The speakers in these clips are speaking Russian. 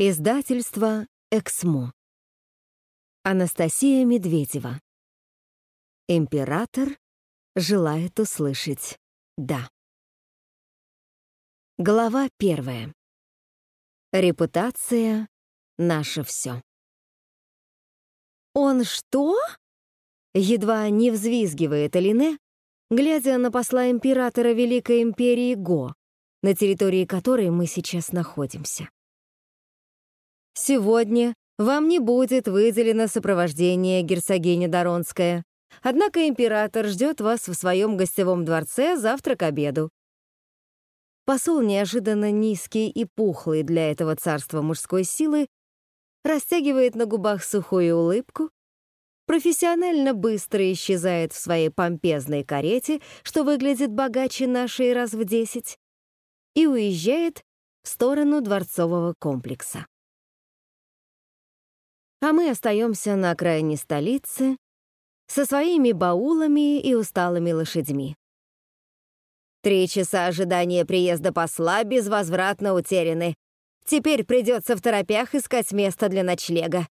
Издательство «Эксмо». Анастасия Медведева. Император желает услышать «да». Глава первая. Репутация — наше все. «Он что?» Едва не взвизгивает Алине, глядя на посла императора Великой Империи Го, на территории которой мы сейчас находимся. Сегодня вам не будет выделено сопровождение герцогини Доронская. Однако император ждет вас в своем гостевом дворце завтра к обеду. Посол, неожиданно низкий и пухлый для этого царства мужской силы, растягивает на губах сухую улыбку, профессионально быстро исчезает в своей помпезной карете, что выглядит богаче нашей раз в десять, и уезжает в сторону дворцового комплекса а мы остаемся на окраине столицы со своими баулами и усталыми лошадьми. Три часа ожидания приезда посла безвозвратно утеряны. Теперь придется в торопях искать место для ночлега.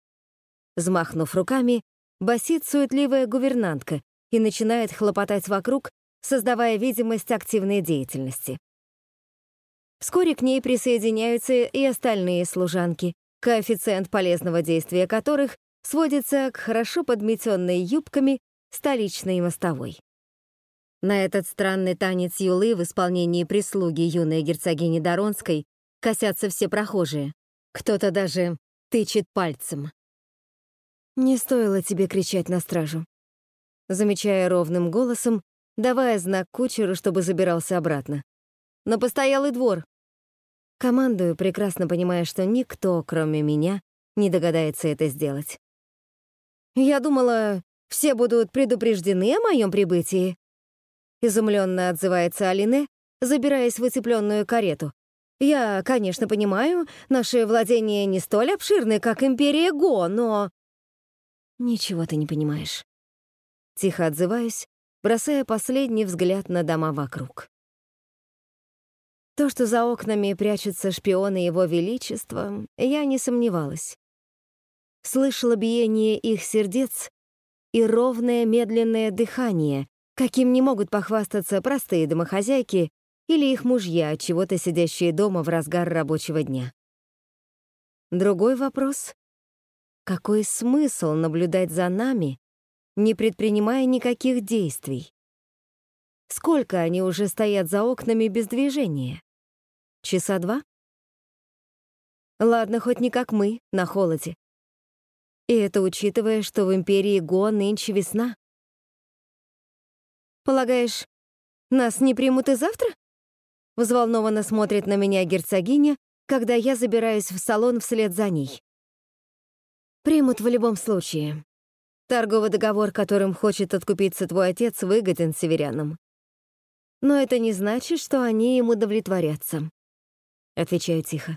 Взмахнув руками, басит суетливая гувернантка и начинает хлопотать вокруг, создавая видимость активной деятельности. Вскоре к ней присоединяются и остальные служанки, коэффициент полезного действия которых сводится к хорошо подметенной юбками столичной мостовой. На этот странный танец Юлы в исполнении прислуги юной герцогини Доронской косятся все прохожие. Кто-то даже тычет пальцем. «Не стоило тебе кричать на стражу», замечая ровным голосом, давая знак кучеру, чтобы забирался обратно. «На постоялый двор, Командую, прекрасно понимая, что никто, кроме меня, не догадается это сделать. «Я думала, все будут предупреждены о моем прибытии», изумленно отзывается Алине, забираясь в утепленную карету. «Я, конечно, понимаю, наши владения не столь обширны, как Империя Го, но...» «Ничего ты не понимаешь». Тихо отзываюсь, бросая последний взгляд на дома вокруг. То, что за окнами прячутся шпионы Его Величества, я не сомневалась. Слышала биение их сердец и ровное медленное дыхание, каким не могут похвастаться простые домохозяйки или их мужья, чего-то сидящие дома в разгар рабочего дня. Другой вопрос — какой смысл наблюдать за нами, не предпринимая никаких действий? Сколько они уже стоят за окнами без движения? Часа два? Ладно, хоть не как мы, на холоде. И это учитывая, что в Империи Го нынче весна. Полагаешь, нас не примут и завтра? Взволнованно смотрит на меня герцогиня, когда я забираюсь в салон вслед за ней. Примут в любом случае. Торговый договор, которым хочет откупиться твой отец, выгоден северянам. Но это не значит, что они им удовлетворятся. Отвечаю тихо.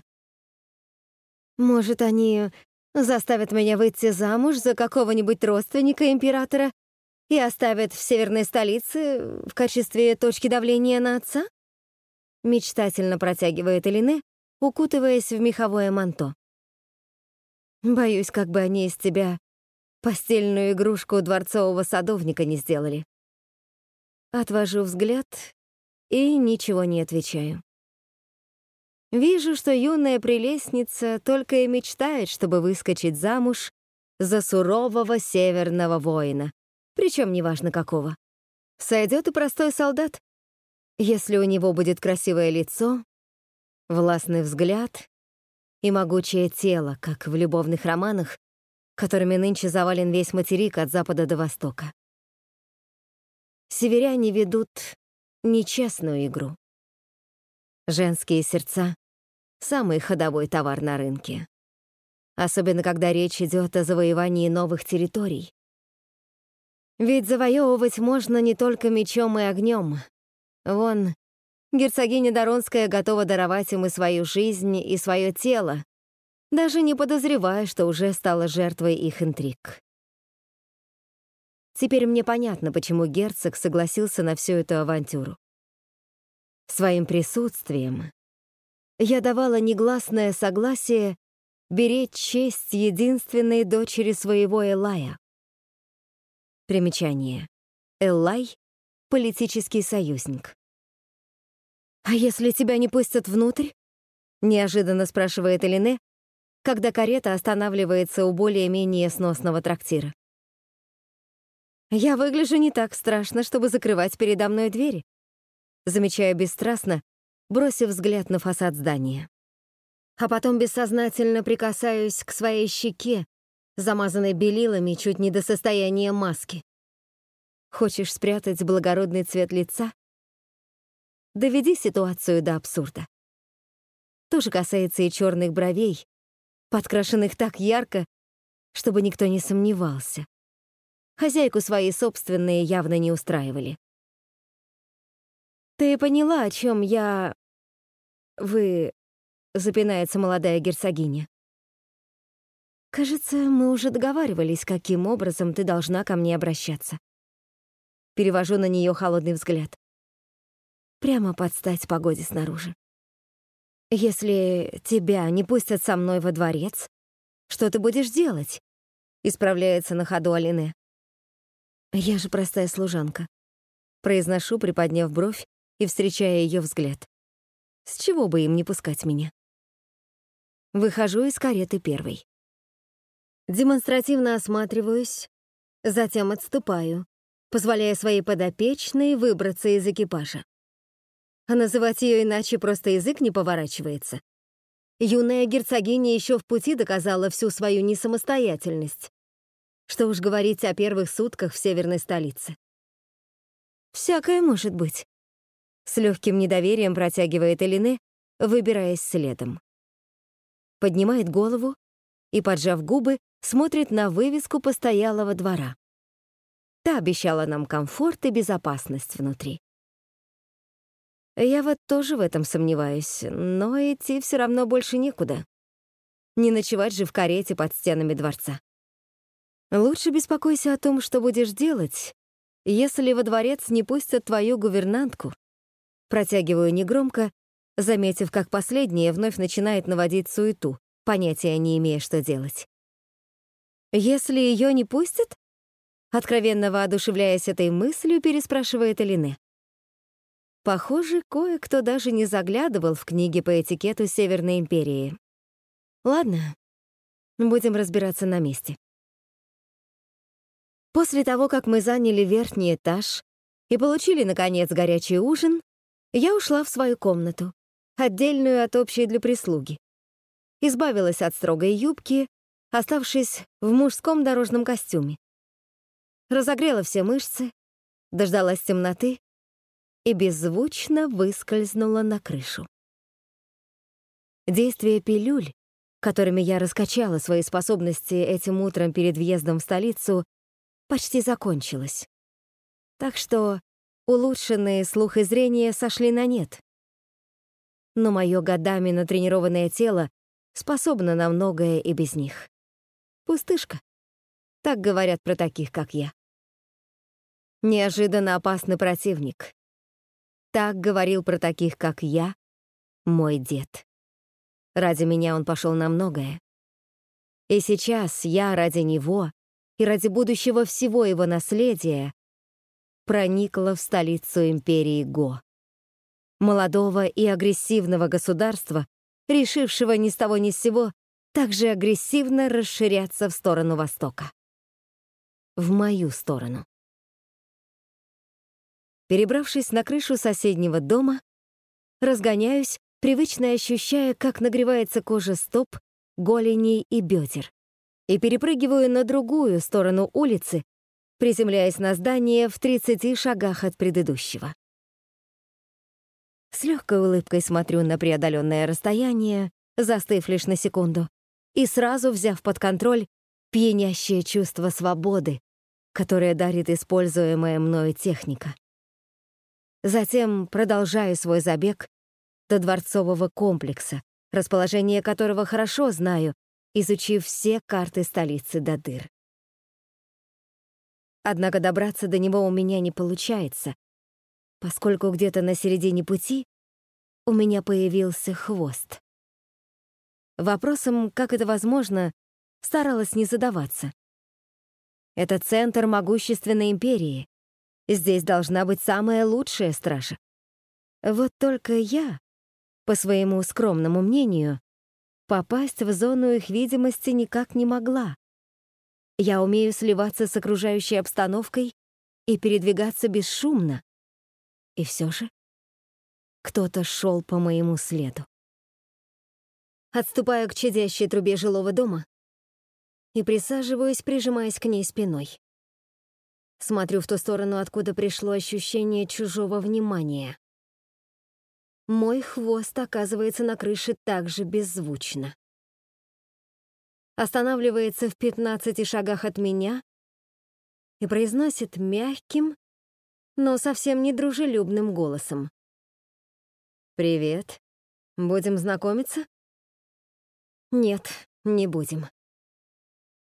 Может, они заставят меня выйти замуж за какого-нибудь родственника императора и оставят в северной столице в качестве точки давления на отца? Мечтательно протягивает Элине, укутываясь в меховое манто. Боюсь, как бы они из тебя постельную игрушку дворцового садовника не сделали. Отвожу взгляд и ничего не отвечаю. Вижу, что юная прелестница только и мечтает, чтобы выскочить замуж за сурового северного воина, причем неважно какого. Сойдет и простой солдат, если у него будет красивое лицо, властный взгляд и могучее тело, как в любовных романах, которыми нынче завален весь материк от запада до востока. Северяне ведут нечестную игру. Женские сердца самый ходовой товар на рынке. Особенно, когда речь идет о завоевании новых территорий. Ведь завоевывать можно не только мечом и огнем. Вон, герцогиня Доронская готова даровать им и свою жизнь, и свое тело, даже не подозревая, что уже стала жертвой их интриг. Теперь мне понятно, почему герцог согласился на всю эту авантюру. Своим присутствием я давала негласное согласие беречь честь единственной дочери своего Элая. Примечание. Элай — политический союзник. «А если тебя не пустят внутрь?» — неожиданно спрашивает Элине, когда карета останавливается у более-менее сносного трактира. «Я выгляжу не так страшно, чтобы закрывать передо мной двери», замечаю бесстрастно, бросив взгляд на фасад здания. А потом бессознательно прикасаюсь к своей щеке, замазанной белилами чуть не до состояния маски. Хочешь спрятать благородный цвет лица? Доведи ситуацию до абсурда. То же касается и черных бровей, подкрашенных так ярко, чтобы никто не сомневался. Хозяйку свои собственные явно не устраивали. «Ты поняла, о чем я...» «Вы...» — запинается молодая герцогиня. «Кажется, мы уже договаривались, каким образом ты должна ко мне обращаться». Перевожу на нее холодный взгляд. Прямо под стать погоде снаружи. «Если тебя не пустят со мной во дворец, что ты будешь делать?» — исправляется на ходу Алине. «Я же простая служанка», — произношу, приподняв бровь и встречая ее взгляд. «С чего бы им не пускать меня?» Выхожу из кареты первой. Демонстративно осматриваюсь, затем отступаю, позволяя своей подопечной выбраться из экипажа а называть ее иначе просто язык не поворачивается. Юная герцогиня еще в пути доказала всю свою несамостоятельность. Что уж говорить о первых сутках в северной столице. «Всякое может быть», — с легким недоверием протягивает Элине, выбираясь следом. Поднимает голову и, поджав губы, смотрит на вывеску постоялого двора. Та обещала нам комфорт и безопасность внутри. Я вот тоже в этом сомневаюсь, но идти все равно больше некуда. Не ночевать же в карете под стенами дворца. Лучше беспокойся о том, что будешь делать, если во дворец не пустят твою гувернантку. Протягиваю негромко, заметив, как последняя вновь начинает наводить суету, понятия не имея, что делать. «Если ее не пустят?» Откровенно воодушевляясь этой мыслью, переспрашивает Элине. Похоже, кое-кто даже не заглядывал в книги по этикету Северной империи. Ладно, будем разбираться на месте. После того, как мы заняли верхний этаж и получили, наконец, горячий ужин, я ушла в свою комнату, отдельную от общей для прислуги. Избавилась от строгой юбки, оставшись в мужском дорожном костюме. Разогрела все мышцы, дождалась темноты и беззвучно выскользнула на крышу. Действие пилюль, которыми я раскачала свои способности этим утром перед въездом в столицу, почти закончилось. Так что улучшенные слух и зрение сошли на нет. Но мое годами натренированное тело способно на многое и без них. Пустышка. Так говорят про таких, как я. Неожиданно опасный противник. Так говорил про таких, как я, мой дед. Ради меня он пошел на многое. И сейчас я ради него и ради будущего всего его наследия проникла в столицу империи Го. Молодого и агрессивного государства, решившего ни с того ни с сего также агрессивно расширяться в сторону Востока. В мою сторону. Перебравшись на крышу соседнего дома, разгоняюсь, привычно ощущая, как нагревается кожа стоп, голеней и бедер, и перепрыгиваю на другую сторону улицы, приземляясь на здание в 30 шагах от предыдущего. С легкой улыбкой смотрю на преодоленное расстояние, застыв лишь на секунду, и сразу взяв под контроль пьянящее чувство свободы, которое дарит используемая мною техника. Затем продолжаю свой забег до дворцового комплекса, расположение которого хорошо знаю, изучив все карты столицы до дыр. Однако добраться до него у меня не получается, поскольку где-то на середине пути у меня появился хвост. Вопросом, как это возможно, старалась не задаваться. Это центр могущественной империи. Здесь должна быть самая лучшая стража. Вот только я, по своему скромному мнению, попасть в зону их видимости никак не могла. Я умею сливаться с окружающей обстановкой и передвигаться бесшумно. И все же кто-то шел по моему следу. Отступаю к чадящей трубе жилого дома и присаживаюсь, прижимаясь к ней спиной. Смотрю в ту сторону, откуда пришло ощущение чужого внимания. Мой хвост оказывается на крыше так же беззвучно. Останавливается в 15 шагах от меня и произносит мягким, но совсем не дружелюбным голосом. «Привет. Будем знакомиться?» «Нет, не будем.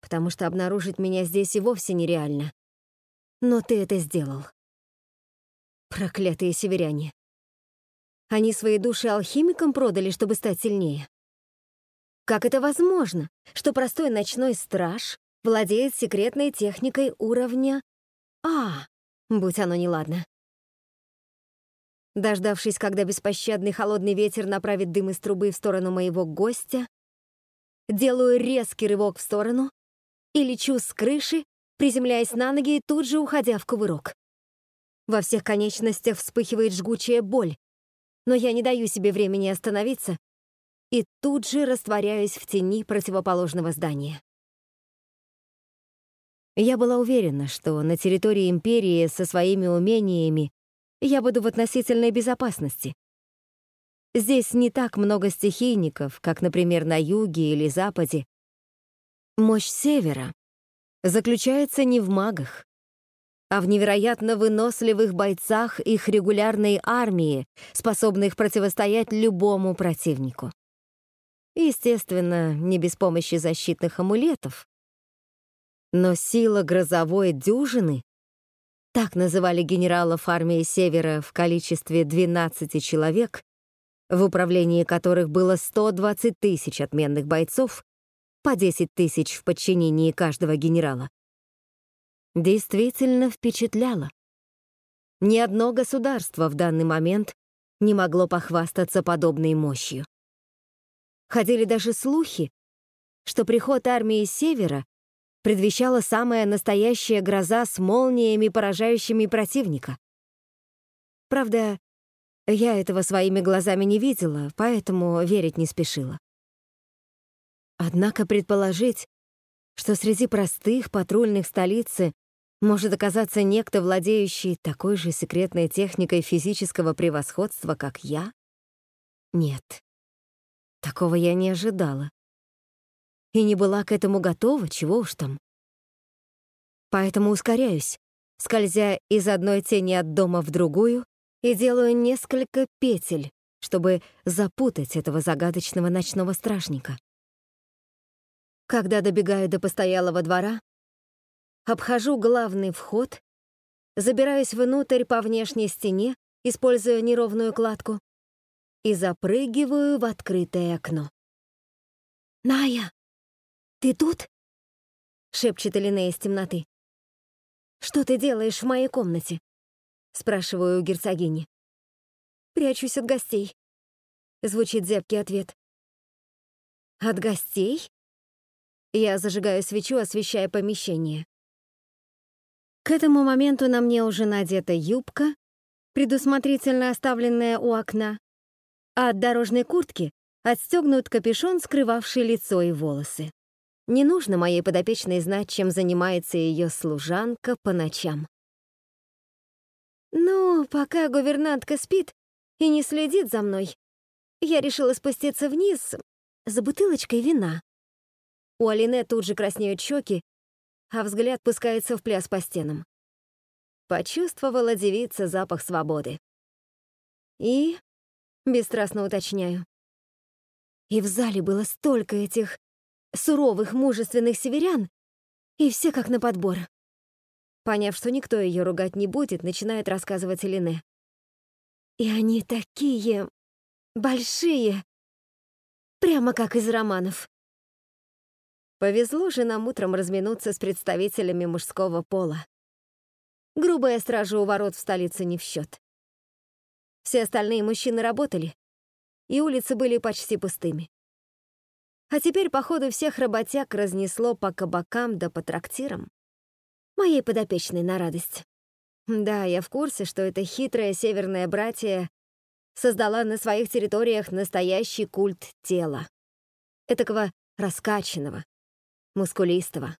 Потому что обнаружить меня здесь и вовсе нереально. Но ты это сделал. Проклятые северяне. Они свои души алхимикам продали, чтобы стать сильнее. Как это возможно, что простой ночной страж владеет секретной техникой уровня А, будь оно неладно. Дождавшись, когда беспощадный холодный ветер направит дым из трубы в сторону моего гостя, делаю резкий рывок в сторону и лечу с крыши, приземляясь на ноги и тут же уходя в кувырок. Во всех конечностях вспыхивает жгучая боль, но я не даю себе времени остановиться и тут же растворяюсь в тени противоположного здания. Я была уверена, что на территории Империи со своими умениями я буду в относительной безопасности. Здесь не так много стихийников, как, например, на юге или западе. Мощь Севера заключается не в магах, а в невероятно выносливых бойцах их регулярной армии, способных противостоять любому противнику. Естественно, не без помощи защитных амулетов. Но сила грозовой дюжины, так называли генералов армии Севера в количестве 12 человек, в управлении которых было 120 тысяч отменных бойцов, по 10 тысяч в подчинении каждого генерала, действительно впечатляло. Ни одно государство в данный момент не могло похвастаться подобной мощью. Ходили даже слухи, что приход армии Севера предвещала самая настоящая гроза с молниями, поражающими противника. Правда, я этого своими глазами не видела, поэтому верить не спешила. Однако предположить, что среди простых патрульных столицы может оказаться некто, владеющий такой же секретной техникой физического превосходства, как я? Нет. Такого я не ожидала. И не была к этому готова, чего уж там. Поэтому ускоряюсь, скользя из одной тени от дома в другую и делаю несколько петель, чтобы запутать этого загадочного ночного стражника. Когда добегаю до постоялого двора, Обхожу главный вход, забираюсь внутрь по внешней стене, используя неровную кладку, и запрыгиваю в открытое окно. «Ная, ты тут?» — шепчет Элине из темноты. «Что ты делаешь в моей комнате?» — спрашиваю у герцогини. «Прячусь от гостей», — звучит зябкий ответ. «От гостей?» Я зажигаю свечу, освещая помещение. К этому моменту на мне уже надета юбка, предусмотрительно оставленная у окна, а от дорожной куртки отстегнут капюшон, скрывавший лицо и волосы. Не нужно моей подопечной знать, чем занимается ее служанка по ночам. Ну, пока гувернантка спит и не следит за мной, я решила спуститься вниз за бутылочкой вина. У Алине тут же краснеют щеки, а взгляд пускается в пляс по стенам. Почувствовала девица запах свободы. И, бесстрастно уточняю, и в зале было столько этих суровых, мужественных северян, и все как на подбор. Поняв, что никто ее ругать не будет, начинает рассказывать Элене. И они такие большие. Прямо как из романов. Повезло же нам утром разминуться с представителями мужского пола. Грубая стража у ворот в столице не в счет. Все остальные мужчины работали, и улицы были почти пустыми. А теперь, походу, всех работяг разнесло по кабакам да по трактирам. Моей подопечной на радость. Да, я в курсе, что эта хитрая северная братья создала на своих территориях настоящий культ тела. Этакого раскачанного, мускулистого,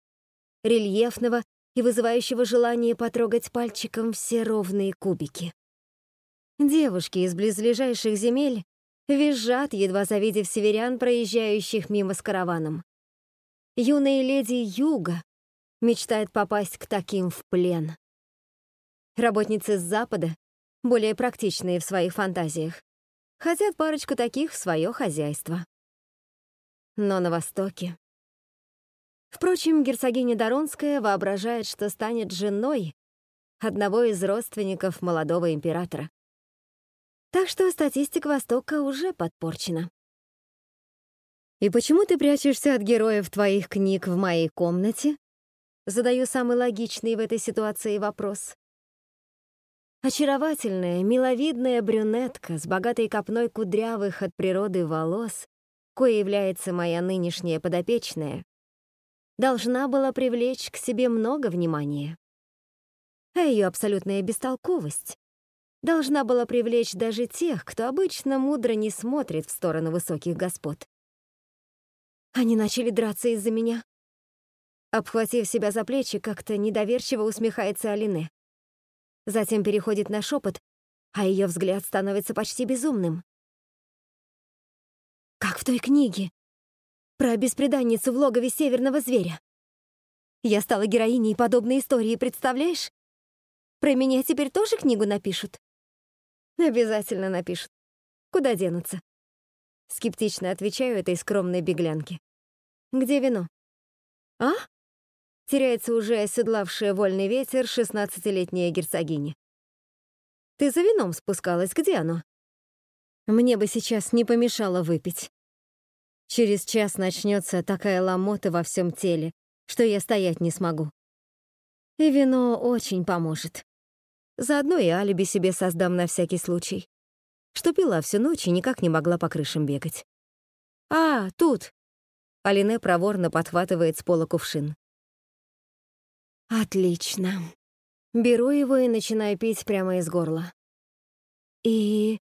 рельефного и вызывающего желание потрогать пальчиком все ровные кубики. Девушки из близлежащих земель визжат, едва завидев северян, проезжающих мимо с караваном. Юные леди Юга мечтают попасть к таким в плен. Работницы с Запада, более практичные в своих фантазиях, хотят парочку таких в свое хозяйство. Но на Востоке... Впрочем, герцогиня Доронская воображает, что станет женой одного из родственников молодого императора. Так что статистика Востока уже подпорчена. «И почему ты прячешься от героев твоих книг в моей комнате?» Задаю самый логичный в этой ситуации вопрос. Очаровательная, миловидная брюнетка с богатой копной кудрявых от природы волос, кое является моя нынешняя подопечная, должна была привлечь к себе много внимания. А ее абсолютная бестолковость должна была привлечь даже тех, кто обычно мудро не смотрит в сторону высоких господ. Они начали драться из-за меня. Обхватив себя за плечи, как-то недоверчиво усмехается Алине. Затем переходит на шепот, а ее взгляд становится почти безумным. Как в той книге про беспреданницу в логове северного зверя. Я стала героиней подобной истории, представляешь? Про меня теперь тоже книгу напишут? Обязательно напишут. Куда денутся? Скептично отвечаю этой скромной беглянке. Где вино? А? Теряется уже оседлавшая вольный ветер шестнадцатилетняя герцогиня. Ты за вином спускалась, где оно? Мне бы сейчас не помешало выпить. Через час начнется такая ломота во всем теле, что я стоять не смогу. И вино очень поможет. Заодно и алиби себе создам на всякий случай. Что пила всю ночь и никак не могла по крышам бегать. «А, тут!» Алине проворно подхватывает с пола кувшин. «Отлично. Беру его и начинаю пить прямо из горла. И...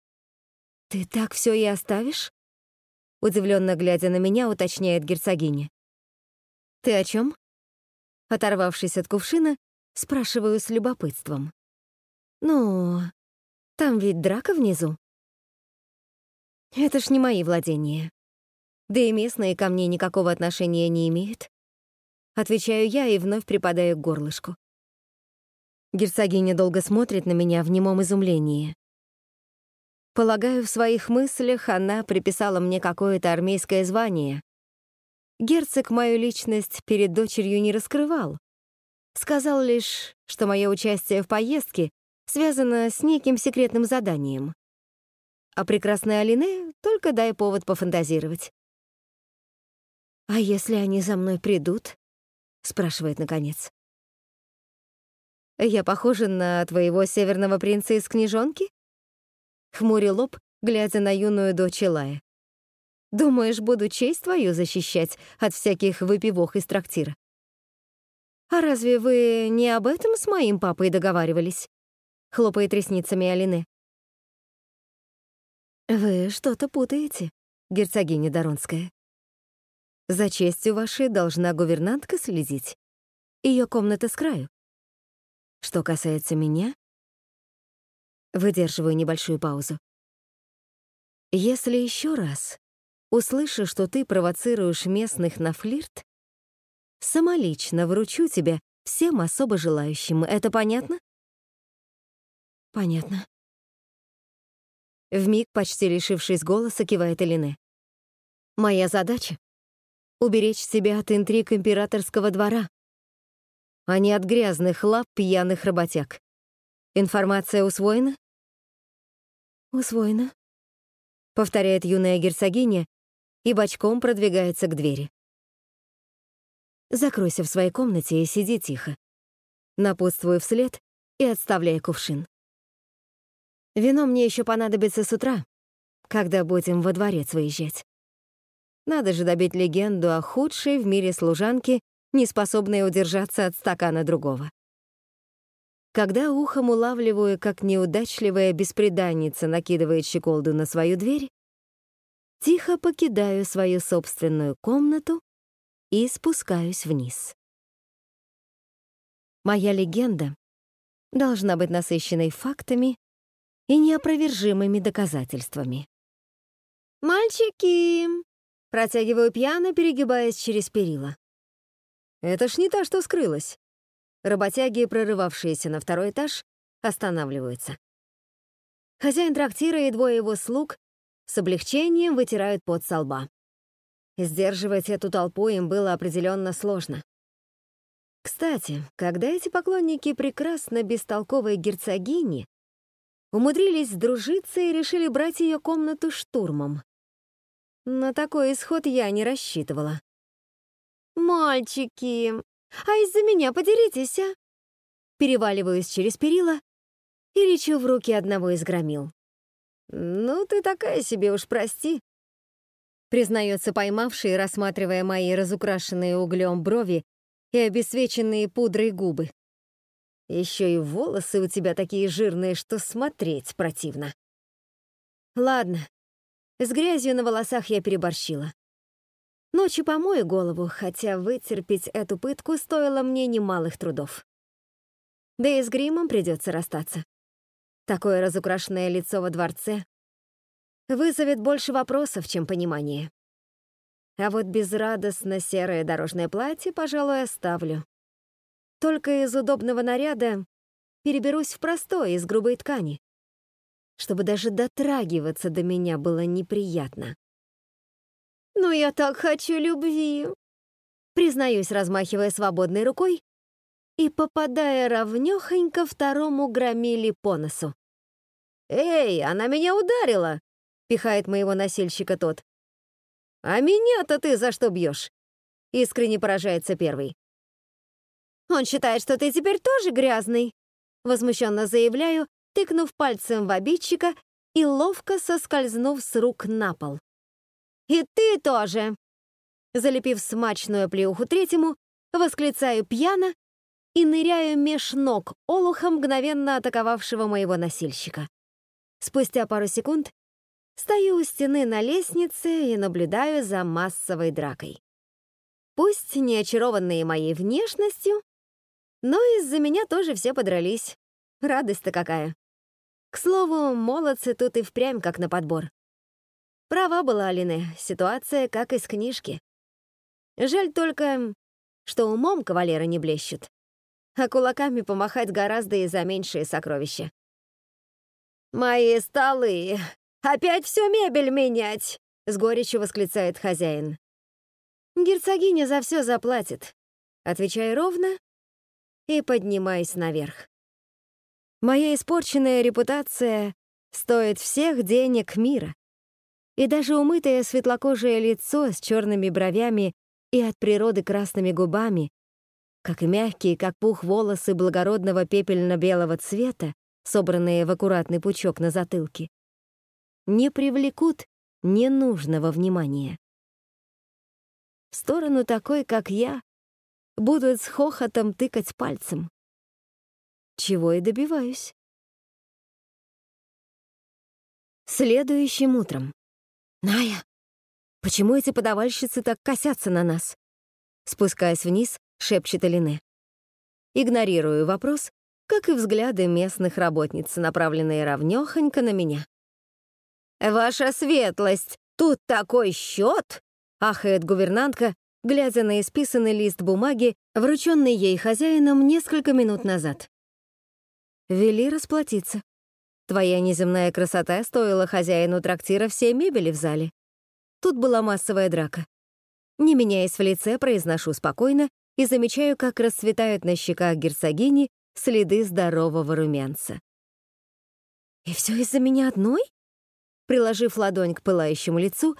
ты так все и оставишь?» Удивленно глядя на меня, уточняет герцогиня. «Ты о чем? Оторвавшись от кувшина, спрашиваю с любопытством. «Ну, там ведь драка внизу». «Это ж не мои владения. Да и местные ко мне никакого отношения не имеют». Отвечаю я и вновь припадаю к горлышку. Герцогиня долго смотрит на меня в немом изумлении. Полагаю, в своих мыслях она приписала мне какое-то армейское звание. Герцог мою личность перед дочерью не раскрывал. Сказал лишь, что мое участие в поездке связано с неким секретным заданием. А прекрасной Алине только дай повод пофантазировать. «А если они за мной придут?» — спрашивает наконец. «Я похожа на твоего северного принца из книжонки?» Хмурил лоб, глядя на юную дочь Илая. «Думаешь, буду честь твою защищать от всяких выпивох из трактира?» «А разве вы не об этом с моим папой договаривались?» — хлопает ресницами Алины. «Вы что-то путаете, герцогиня Доронская. За честью вашей должна гувернантка следить. Ее комната с краю. Что касается меня, выдерживаю небольшую паузу. Если еще раз услышу, что ты провоцируешь местных на флирт, самолично вручу тебя всем особо желающим. Это понятно? Понятно. Вмиг, почти лишившись голоса, кивает Элине. Моя задача — уберечь себя от интриг императорского двора, а не от грязных лап пьяных работяг. Информация усвоена? Усвоена, повторяет юная герцогиня, и бочком продвигается к двери. Закройся в своей комнате и сиди тихо. Напутствую вслед и отставляй кувшин. Вино мне еще понадобится с утра, когда будем во дворец выезжать. Надо же добить легенду о худшей в мире служанке, не способной удержаться от стакана другого. Когда ухом улавливаю, как неудачливая беспреданница накидывает щеколду на свою дверь, тихо покидаю свою собственную комнату и спускаюсь вниз. Моя легенда должна быть насыщенной фактами и неопровержимыми доказательствами. «Мальчики!» — протягиваю пьяно, перегибаясь через перила. «Это ж не та, что скрылась». Работяги, прорывавшиеся на второй этаж, останавливаются. Хозяин трактира и двое его слуг с облегчением вытирают пот со лба. Сдерживать эту толпу им было определенно сложно. Кстати, когда эти поклонники прекрасно бестолковой герцогини умудрились сдружиться и решили брать ее комнату штурмом. На такой исход я не рассчитывала. «Мальчики, а из-за меня подеритесь, а?» Переваливаюсь через перила и лечу в руки одного из громил. «Ну, ты такая себе уж прости», признается поймавший, рассматривая мои разукрашенные углем брови и обесвеченные пудрой губы. Еще и волосы у тебя такие жирные, что смотреть противно. Ладно, с грязью на волосах я переборщила. Ночью помою голову, хотя вытерпеть эту пытку стоило мне немалых трудов. Да и с гримом придется расстаться. Такое разукрашенное лицо во дворце вызовет больше вопросов, чем понимания. А вот безрадостно серое дорожное платье, пожалуй, оставлю. Только из удобного наряда переберусь в простое из грубой ткани, чтобы даже дотрагиваться до меня было неприятно. «Но я так хочу любви!» Признаюсь, размахивая свободной рукой и попадая ровнёхонько второму громили по носу. «Эй, она меня ударила!» — пихает моего носильщика тот. «А меня-то ты за что бьешь?» — искренне поражается первый. «Он считает, что ты теперь тоже грязный», — возмущенно заявляю, тыкнув пальцем в обидчика и ловко соскользнув с рук на пол. «И ты тоже!» Залепив смачную плеуху третьему, восклицаю пьяно и ныряю меж ног олуха, мгновенно атаковавшего моего носильщика. Спустя пару секунд Стою у стены на лестнице и наблюдаю за массовой дракой. Пусть не очарованные моей внешностью, но из-за меня тоже все подрались. Радость-то какая. К слову, молодцы тут и впрямь как на подбор. Права была Алины, ситуация как из книжки. Жаль только, что умом кавалеры не блещут, а кулаками помахать гораздо и за меньшие сокровища. «Мои столы!» «Опять всю мебель менять!» — с горечью восклицает хозяин. «Герцогиня за все заплатит», — отвечаю ровно и поднимаюсь наверх. Моя испорченная репутация стоит всех денег мира. И даже умытое светлокожее лицо с черными бровями и от природы красными губами, как и мягкие, как пух волосы благородного пепельно-белого цвета, собранные в аккуратный пучок на затылке, не привлекут ненужного внимания. В сторону такой, как я, будут с хохотом тыкать пальцем. Чего и добиваюсь. Следующим утром. «Ная, почему эти подавальщицы так косятся на нас?» Спускаясь вниз, шепчет Алине. Игнорирую вопрос, как и взгляды местных работниц, направленные равнёхонько на меня. «Ваша светлость, тут такой счет!» — ахает гувернантка, глядя на исписанный лист бумаги, врученный ей хозяином несколько минут назад. «Вели расплатиться. Твоя неземная красота стоила хозяину трактира всей мебели в зале. Тут была массовая драка. Не меняясь в лице, произношу спокойно и замечаю, как расцветают на щеках герцогини следы здорового румянца. «И все из-за меня одной?» Приложив ладонь к пылающему лицу,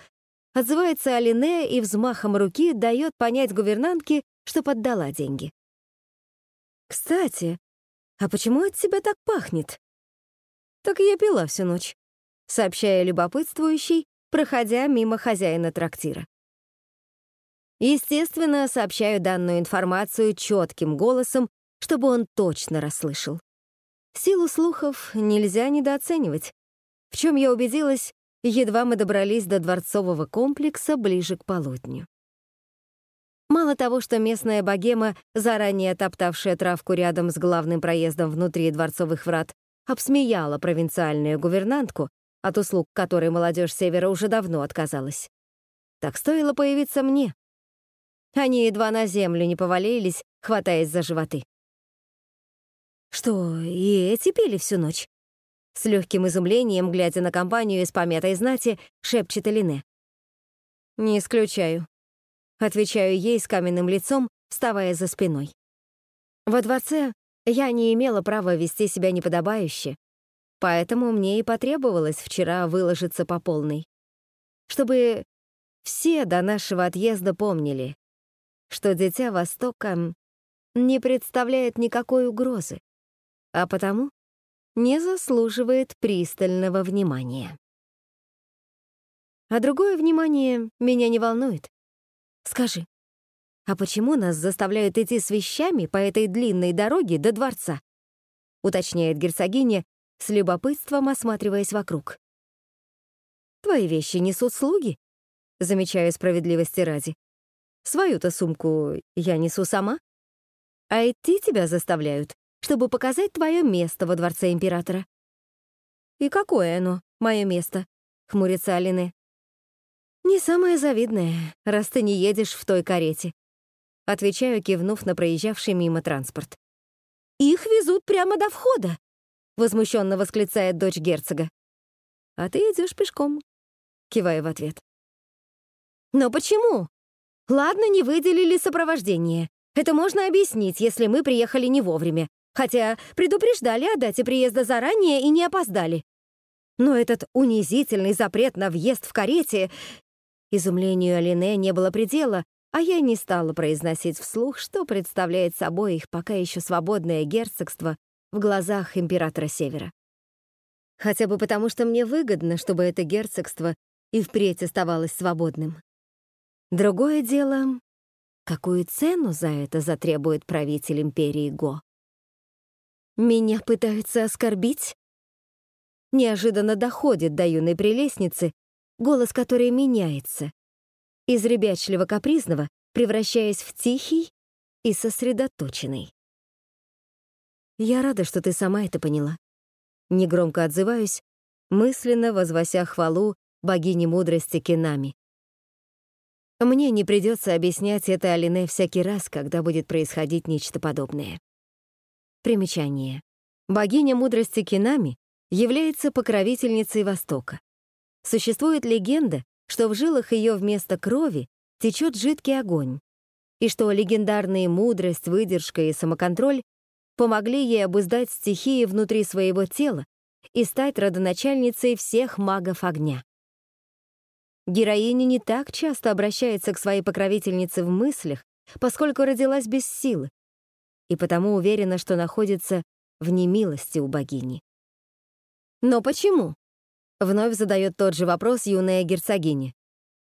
отзывается Алине и взмахом руки дает понять гувернантке, что поддала деньги. «Кстати, а почему от тебя так пахнет?» «Так я пила всю ночь», — сообщая любопытствующий, проходя мимо хозяина трактира. Естественно, сообщаю данную информацию четким голосом, чтобы он точно расслышал. Силу слухов нельзя недооценивать, в чем я убедилась, едва мы добрались до дворцового комплекса ближе к полудню. Мало того, что местная богема, заранее топтавшая травку рядом с главным проездом внутри дворцовых врат, обсмеяла провинциальную гувернантку, от услуг которой молодежь Севера уже давно отказалась. Так стоило появиться мне. Они едва на землю не повалились, хватаясь за животы. Что, и эти пили всю ночь? С легким изумлением, глядя на компанию из пометой знати, шепчет Элине. «Не исключаю», — отвечаю ей с каменным лицом, вставая за спиной. Во дворце я не имела права вести себя неподобающе, поэтому мне и потребовалось вчера выложиться по полной. Чтобы все до нашего отъезда помнили, что Дитя Востока не представляет никакой угрозы, а потому не заслуживает пристального внимания. А другое внимание меня не волнует. Скажи, а почему нас заставляют идти с вещами по этой длинной дороге до дворца? Уточняет герцогиня, с любопытством осматриваясь вокруг. Твои вещи несут слуги, замечаю справедливости ради. Свою-то сумку я несу сама, а идти тебя заставляют чтобы показать твое место во дворце императора». «И какое оно, мое место?» — хмурится Алине. «Не самое завидное, раз ты не едешь в той карете», — отвечаю, кивнув на проезжавший мимо транспорт. «Их везут прямо до входа», — возмущенно восклицает дочь герцога. «А ты идешь пешком», — киваю в ответ. «Но почему? Ладно, не выделили сопровождение. Это можно объяснить, если мы приехали не вовремя. Хотя предупреждали о дате приезда заранее и не опоздали. Но этот унизительный запрет на въезд в карете... Изумлению Алине не было предела, а я не стала произносить вслух, что представляет собой их пока еще свободное герцогство в глазах императора Севера. Хотя бы потому, что мне выгодно, чтобы это герцогство и впредь оставалось свободным. Другое дело, какую цену за это затребует правитель империи Го. Меня пытаются оскорбить? Неожиданно доходит до юной прелестницы, голос которой меняется. Из ребячливо-капризного превращаясь в тихий и сосредоточенный. Я рада, что ты сама это поняла. Негромко отзываюсь, мысленно возвося хвалу богини мудрости Кинами. Мне не придется объяснять это Алине всякий раз, когда будет происходить нечто подобное. Примечание. Богиня мудрости Кинами является покровительницей Востока. Существует легенда, что в жилах ее вместо крови течет жидкий огонь, и что легендарные мудрость, выдержка и самоконтроль помогли ей обуздать стихии внутри своего тела и стать родоначальницей всех магов огня. Героиня не так часто обращается к своей покровительнице в мыслях, поскольку родилась без силы, и потому уверена, что находится в немилости у богини. «Но почему?» — вновь задает тот же вопрос юная герцогиня.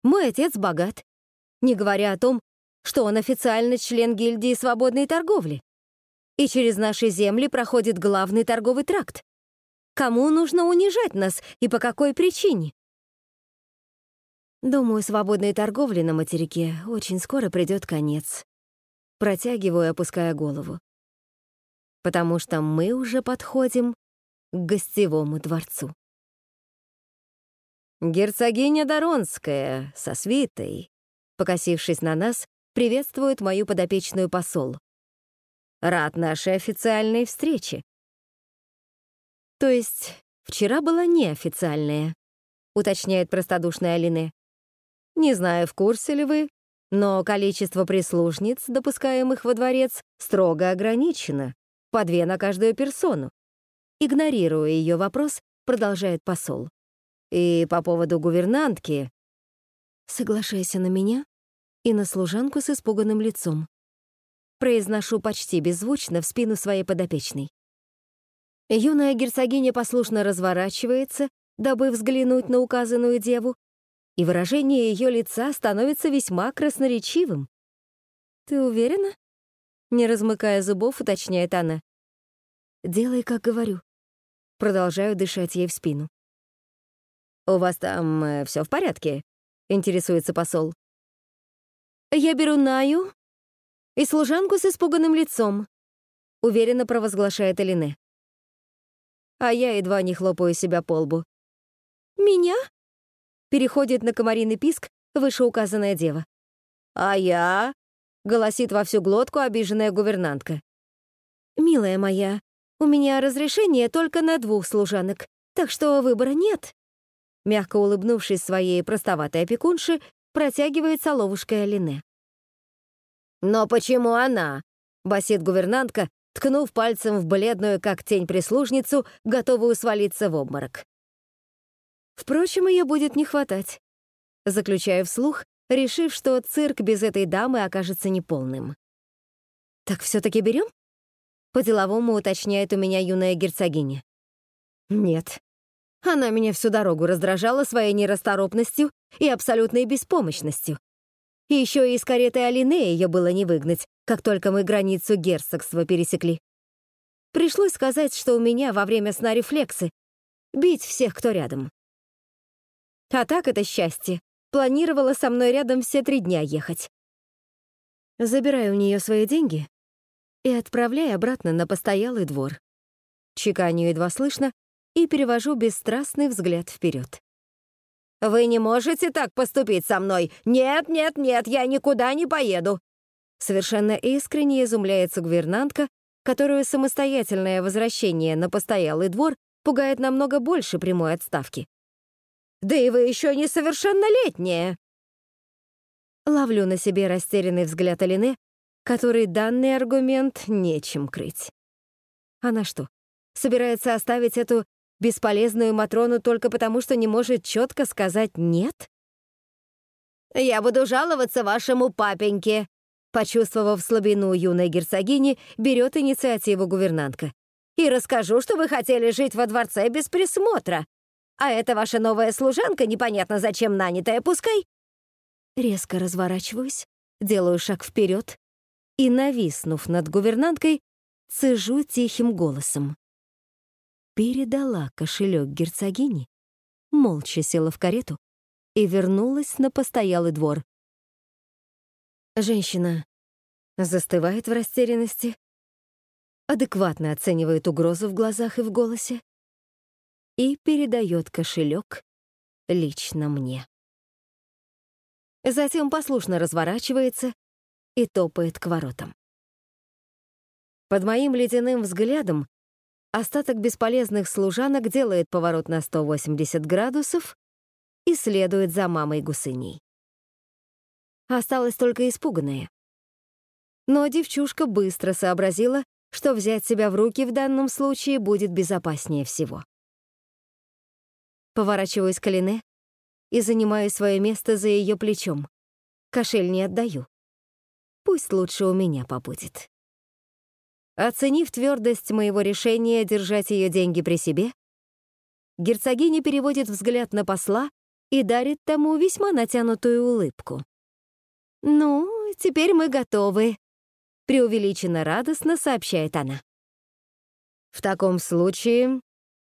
«Мой отец богат, не говоря о том, что он официально член гильдии свободной торговли. И через наши земли проходит главный торговый тракт. Кому нужно унижать нас и по какой причине?» Думаю, свободной торговли на материке очень скоро придет конец. Протягиваю, опуская голову. Потому что мы уже подходим к гостевому дворцу. Герцогиня Доронская со свитой, покосившись на нас, приветствует мою подопечную посол. Рад нашей официальной встрече. То есть вчера была неофициальная, уточняет простодушная Алине. Не знаю, в курсе ли вы, но количество прислужниц, допускаемых во дворец, строго ограничено, по две на каждую персону. Игнорируя ее вопрос, продолжает посол. И по поводу гувернантки. Соглашайся на меня и на служанку с испуганным лицом. Произношу почти беззвучно в спину своей подопечной. Юная герцогиня послушно разворачивается, дабы взглянуть на указанную деву, и выражение ее лица становится весьма красноречивым. «Ты уверена?» Не размыкая зубов, уточняет она. «Делай, как говорю». Продолжаю дышать ей в спину. «У вас там э, все в порядке?» — интересуется посол. «Я беру Наю и служанку с испуганным лицом», — уверенно провозглашает Элине а я едва не хлопаю себя по лбу. «Меня?» — переходит на комариный писк вышеуказанная дева. «А я?» — голосит во всю глотку обиженная гувернантка. «Милая моя, у меня разрешение только на двух служанок, так что выбора нет». Мягко улыбнувшись своей простоватой опекунше, протягивает соловушкой Алине. «Но почему она?» — басит гувернантка, ткнув пальцем в бледную, как тень прислужницу, готовую свалиться в обморок. Впрочем, ее будет не хватать. Заключаю вслух, решив, что цирк без этой дамы окажется неполным. «Так все-таки берем?» По-деловому уточняет у меня юная герцогиня. «Нет». Она меня всю дорогу раздражала своей нерасторопностью и абсолютной беспомощностью. И еще и из кареты Алинея ее было не выгнать, как только мы границу герцогства пересекли. Пришлось сказать, что у меня во время сна рефлексы. Бить всех, кто рядом. А так это счастье. Планировала со мной рядом все три дня ехать. Забираю у нее свои деньги и отправляю обратно на постоялый двор. Чеканю едва слышно и перевожу бесстрастный взгляд вперед. «Вы не можете так поступить со мной! Нет, нет, нет, я никуда не поеду!» Совершенно искренне изумляется гувернантка, которую самостоятельное возвращение на постоялый двор пугает намного больше прямой отставки. «Да и вы еще несовершеннолетняя!» Ловлю на себе растерянный взгляд Алины, который данный аргумент нечем крыть. Она что, собирается оставить эту Бесполезную Матрону только потому, что не может четко сказать «нет»? «Я буду жаловаться вашему папеньке», Почувствовав слабину юной герцогини, берет инициативу гувернантка. «И расскажу, что вы хотели жить во дворце без присмотра. А это ваша новая служанка, непонятно зачем нанятая, пускай...» Резко разворачиваюсь, делаю шаг вперед и, нависнув над гувернанткой, цежу тихим голосом. Передала кошелек герцогине, молча села в карету и вернулась на постоялый двор. Женщина застывает в растерянности, адекватно оценивает угрозу в глазах и в голосе и передает кошелек лично мне. Затем послушно разворачивается и топает к воротам. Под моим ледяным взглядом Остаток бесполезных служанок делает поворот на 180 градусов и следует за мамой гусыней. Осталась только испуганная. Но девчушка быстро сообразила, что взять себя в руки в данном случае будет безопаснее всего. Поворачиваюсь к Алине и занимаю свое место за ее плечом. Кошель не отдаю. Пусть лучше у меня побудет. Оценив твердость моего решения держать ее деньги при себе, герцогиня переводит взгляд на посла и дарит тому весьма натянутую улыбку. «Ну, теперь мы готовы», — преувеличенно радостно сообщает она. «В таком случае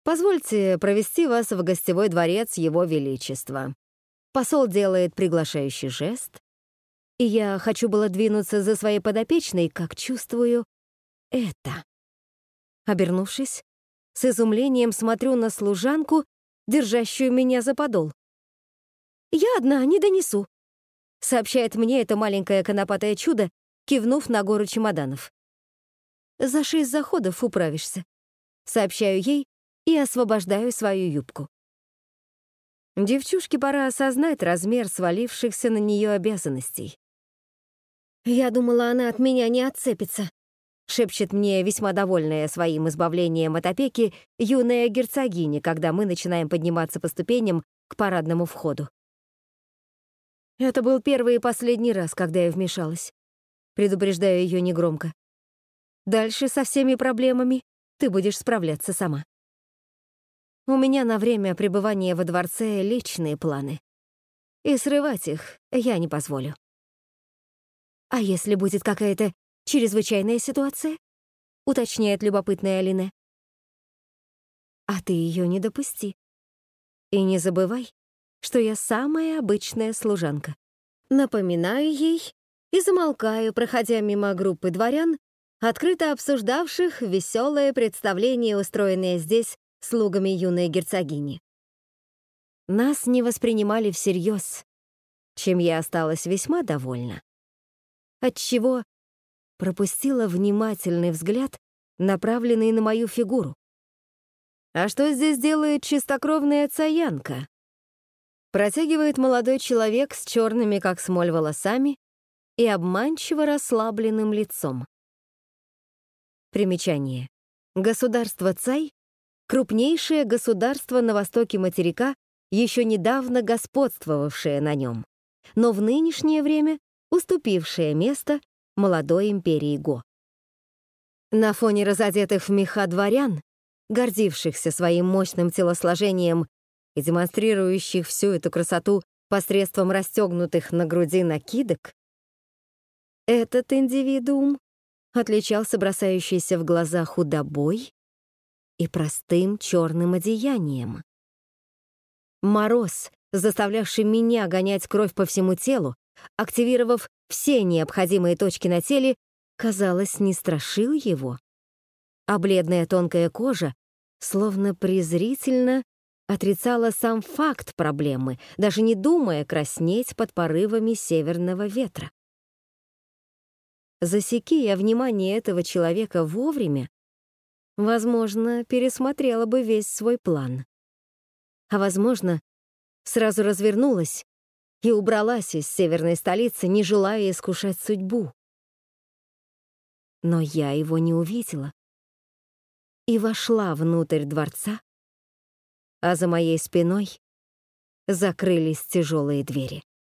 позвольте провести вас в гостевой дворец Его Величества». Посол делает приглашающий жест, и я хочу было двинуться за своей подопечной, как чувствую, это? Обернувшись, с изумлением смотрю на служанку, держащую меня за подол. «Я одна, не донесу», — сообщает мне это маленькое конопатое чудо, кивнув на гору чемоданов. «За шесть заходов управишься», — сообщаю ей и освобождаю свою юбку. Девчушке пора осознать размер свалившихся на нее обязанностей. Я думала, она от меня не отцепится шепчет мне весьма довольная своим избавлением от опеки юная герцогиня, когда мы начинаем подниматься по ступеням к парадному входу. Это был первый и последний раз, когда я вмешалась. Предупреждаю ее негромко. Дальше со всеми проблемами ты будешь справляться сама. У меня на время пребывания во дворце личные планы. И срывать их я не позволю. А если будет какая-то чрезвычайная ситуация? Уточняет любопытная Алина. А ты ее не допусти. И не забывай, что я самая обычная служанка. Напоминаю ей и замолкаю, проходя мимо группы дворян, открыто обсуждавших веселое представление, устроенное здесь слугами юной герцогини. Нас не воспринимали всерьез, чем я осталась весьма довольна. Отчего пропустила внимательный взгляд, направленный на мою фигуру. «А что здесь делает чистокровная цаянка?» Протягивает молодой человек с черными, как смоль, волосами и обманчиво расслабленным лицом. Примечание. Государство Цай — крупнейшее государство на востоке материка, еще недавно господствовавшее на нем, но в нынешнее время уступившее место молодой империи Го. На фоне разодетых в меха дворян, гордившихся своим мощным телосложением и демонстрирующих всю эту красоту посредством расстегнутых на груди накидок, этот индивидуум отличался бросающейся в глаза худобой и простым черным одеянием. Мороз, заставлявший меня гонять кровь по всему телу, активировав все необходимые точки на теле, казалось, не страшил его. А бледная тонкая кожа словно презрительно отрицала сам факт проблемы, даже не думая краснеть под порывами северного ветра. Засеки я внимание этого человека вовремя, возможно, пересмотрела бы весь свой план. А возможно, сразу развернулась и убралась из северной столицы, не желая искушать судьбу. Но я его не увидела и вошла внутрь дворца, а за моей спиной закрылись тяжелые двери.